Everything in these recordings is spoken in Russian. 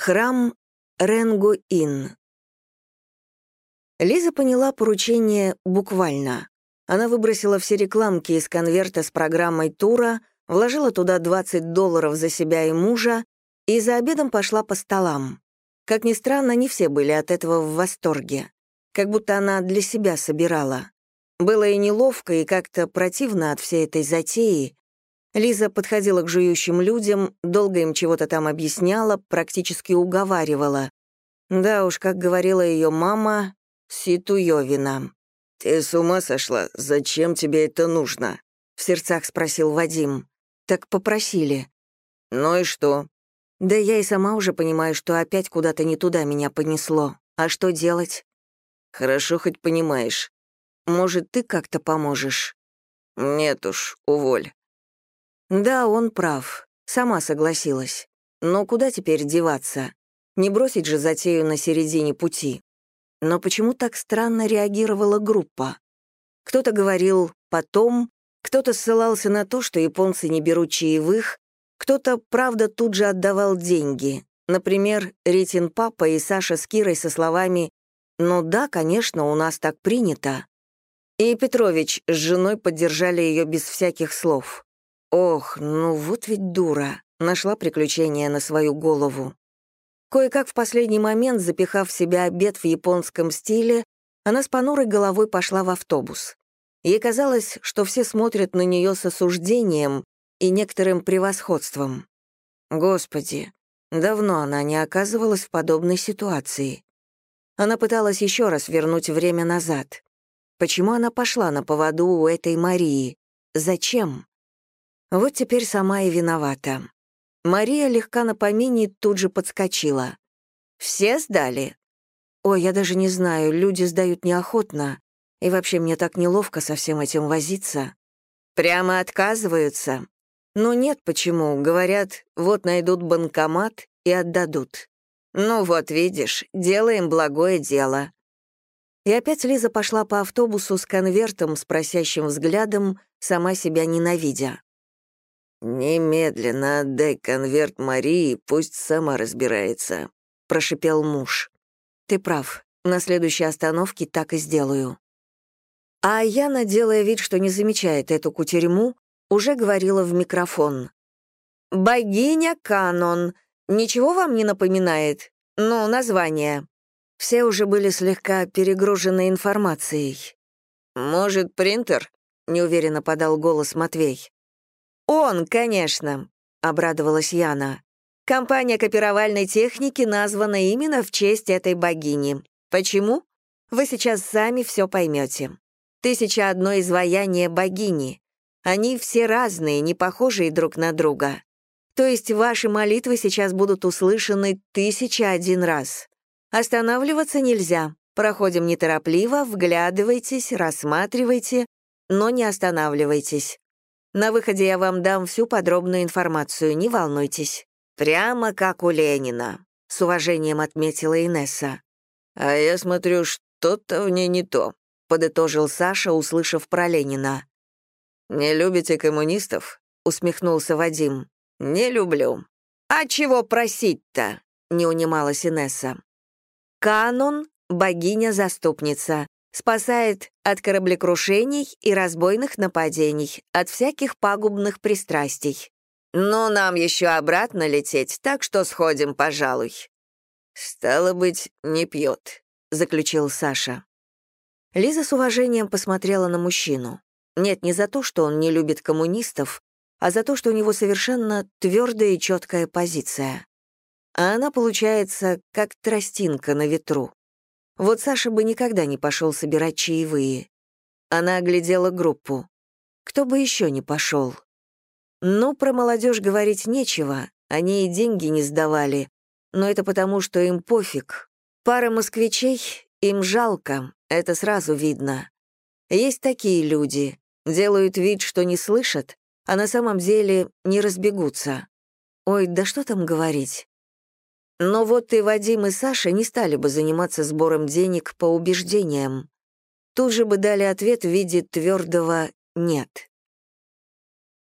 Храм Ренгу-Ин. Лиза поняла поручение буквально. Она выбросила все рекламки из конверта с программой тура, вложила туда 20 долларов за себя и мужа и за обедом пошла по столам. Как ни странно, не все были от этого в восторге. Как будто она для себя собирала. Было и неловко, и как-то противно от всей этой затеи, Лиза подходила к жующим людям, долго им чего-то там объясняла, практически уговаривала. Да уж, как говорила ее мама, Ситуевина. «Ты с ума сошла? Зачем тебе это нужно?» — в сердцах спросил Вадим. «Так попросили». «Ну и что?» «Да я и сама уже понимаю, что опять куда-то не туда меня понесло. А что делать?» «Хорошо хоть понимаешь. Может, ты как-то поможешь?» «Нет уж, уволь. Да, он прав. Сама согласилась. Но куда теперь деваться? Не бросить же затею на середине пути. Но почему так странно реагировала группа? Кто-то говорил «потом», кто-то ссылался на то, что японцы не берут чаевых, кто-то, правда, тут же отдавал деньги. Например, Ритин папа и Саша с Кирой со словами «Ну да, конечно, у нас так принято». И Петрович с женой поддержали ее без всяких слов. Ох, ну вот ведь дура. Нашла приключение на свою голову. Кое-как в последний момент, запихав в себя обед в японском стиле, она с понурой головой пошла в автобус. Ей казалось, что все смотрят на нее с осуждением и некоторым превосходством. Господи, давно она не оказывалась в подобной ситуации. Она пыталась еще раз вернуть время назад. Почему она пошла на поводу у этой Марии? Зачем? Вот теперь сама и виновата. Мария легка на помине тут же подскочила. «Все сдали?» «Ой, я даже не знаю, люди сдают неохотно. И вообще мне так неловко со всем этим возиться». «Прямо отказываются?» «Ну нет, почему? Говорят, вот найдут банкомат и отдадут». «Ну вот, видишь, делаем благое дело». И опять Лиза пошла по автобусу с конвертом с просящим взглядом, сама себя ненавидя. «Немедленно отдай конверт Марии, пусть сама разбирается», — прошипел муж. «Ты прав. На следующей остановке так и сделаю». А Яна, делая вид, что не замечает эту кутерьму, уже говорила в микрофон. «Богиня Канон. Ничего вам не напоминает? Ну, название». Все уже были слегка перегружены информацией. «Может, принтер?» — неуверенно подал голос Матвей. «Он, конечно», — обрадовалась Яна. «Компания копировальной техники названа именно в честь этой богини. Почему? Вы сейчас сами все поймете. Тысяча одно изваяние богини. Они все разные, не похожие друг на друга. То есть ваши молитвы сейчас будут услышаны тысяча один раз. Останавливаться нельзя. Проходим неторопливо, вглядывайтесь, рассматривайте, но не останавливайтесь. На выходе я вам дам всю подробную информацию, не волнуйтесь. Прямо как у Ленина», — с уважением отметила Инесса. «А я смотрю, что-то в ней не то», — подытожил Саша, услышав про Ленина. «Не любите коммунистов?» — усмехнулся Вадим. «Не люблю». «А чего просить-то?» — не унималась Инесса. «Канон — богиня-заступница. Спасает от кораблекрушений и разбойных нападений, от всяких пагубных пристрастий. Но нам еще обратно лететь, так что сходим, пожалуй». «Стало быть, не пьет», — заключил Саша. Лиза с уважением посмотрела на мужчину. Нет, не за то, что он не любит коммунистов, а за то, что у него совершенно твердая и четкая позиция. А она получается как тростинка на ветру. Вот Саша бы никогда не пошел собирать чаевые. Она оглядела группу. Кто бы еще не пошел. Ну, про молодежь говорить нечего, они и деньги не сдавали, но это потому, что им пофиг. Пара москвичей, им жалко, это сразу видно. Есть такие люди, делают вид, что не слышат, а на самом деле не разбегутся. Ой, да что там говорить. Но вот и Вадим, и Саша не стали бы заниматься сбором денег по убеждениям. Тут же бы дали ответ в виде твердого «нет».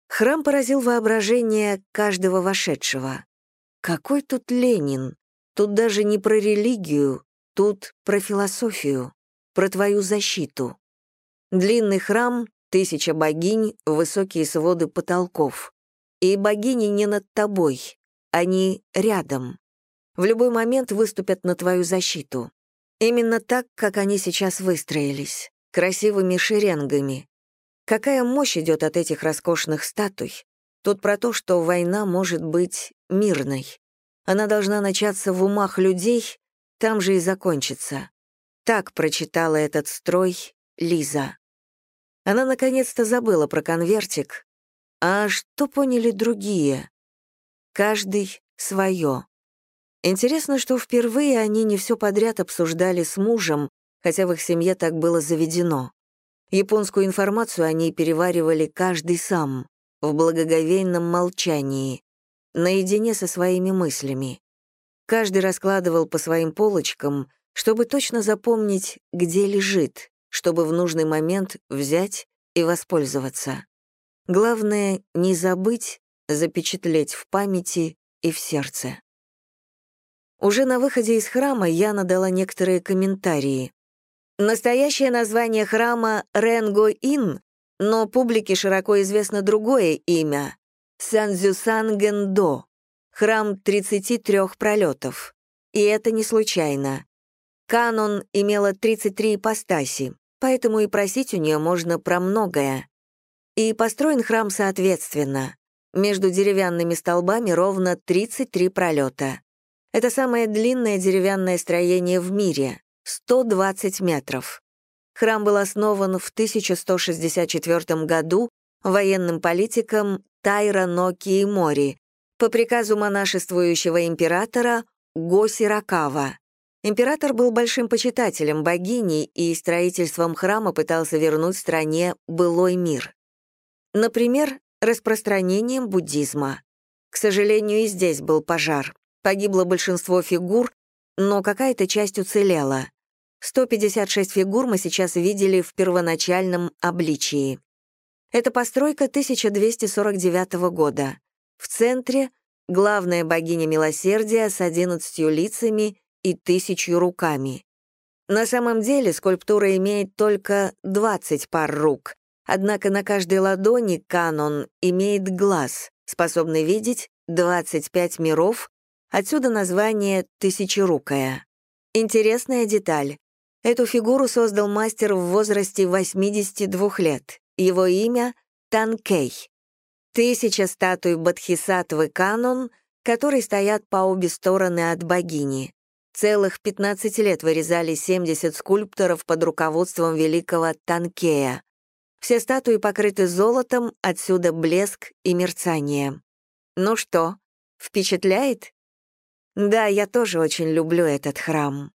Храм поразил воображение каждого вошедшего. Какой тут Ленин? Тут даже не про религию, тут про философию, про твою защиту. Длинный храм, тысяча богинь, высокие своды потолков. И богини не над тобой, они рядом. В любой момент выступят на твою защиту. Именно так, как они сейчас выстроились, красивыми шеренгами. Какая мощь идет от этих роскошных статуй? Тут про то, что война может быть мирной. Она должна начаться в умах людей, там же и закончиться. Так прочитала этот строй Лиза. Она наконец-то забыла про конвертик. А что поняли другие? Каждый свое. Интересно, что впервые они не все подряд обсуждали с мужем, хотя в их семье так было заведено. Японскую информацию они переваривали каждый сам, в благоговейном молчании, наедине со своими мыслями. Каждый раскладывал по своим полочкам, чтобы точно запомнить, где лежит, чтобы в нужный момент взять и воспользоваться. Главное — не забыть, запечатлеть в памяти и в сердце. Уже на выходе из храма Яна дала некоторые комментарии. Настоящее название храма — Ренго-Ин, но публике широко известно другое имя — Санзюсан Гендо, храм 33 пролетов. И это не случайно. Канон имела 33 ипостаси, поэтому и просить у нее можно про многое. И построен храм соответственно. Между деревянными столбами ровно 33 пролета. Это самое длинное деревянное строение в мире — 120 метров. Храм был основан в 1164 году военным политиком Тайра Ноки Мори по приказу монашествующего императора Госи Ракава. Император был большим почитателем богини и строительством храма пытался вернуть стране былой мир. Например, распространением буддизма. К сожалению, и здесь был пожар. Погибло большинство фигур, но какая-то часть уцелела. 156 фигур мы сейчас видели в первоначальном обличии. Это постройка 1249 года. В центре — главная богиня милосердия с 11 лицами и тысячью руками. На самом деле скульптура имеет только 20 пар рук, Однако на каждой ладони канон имеет глаз, способный видеть 25 миров, отсюда название «тысячерукая». Интересная деталь. Эту фигуру создал мастер в возрасте 82 лет. Его имя — Танкей. Тысяча статуй Бодхисаттвы канон, которые стоят по обе стороны от богини. Целых 15 лет вырезали 70 скульпторов под руководством великого Танкея. Все статуи покрыты золотом, отсюда блеск и мерцание. Ну что, впечатляет? Да, я тоже очень люблю этот храм.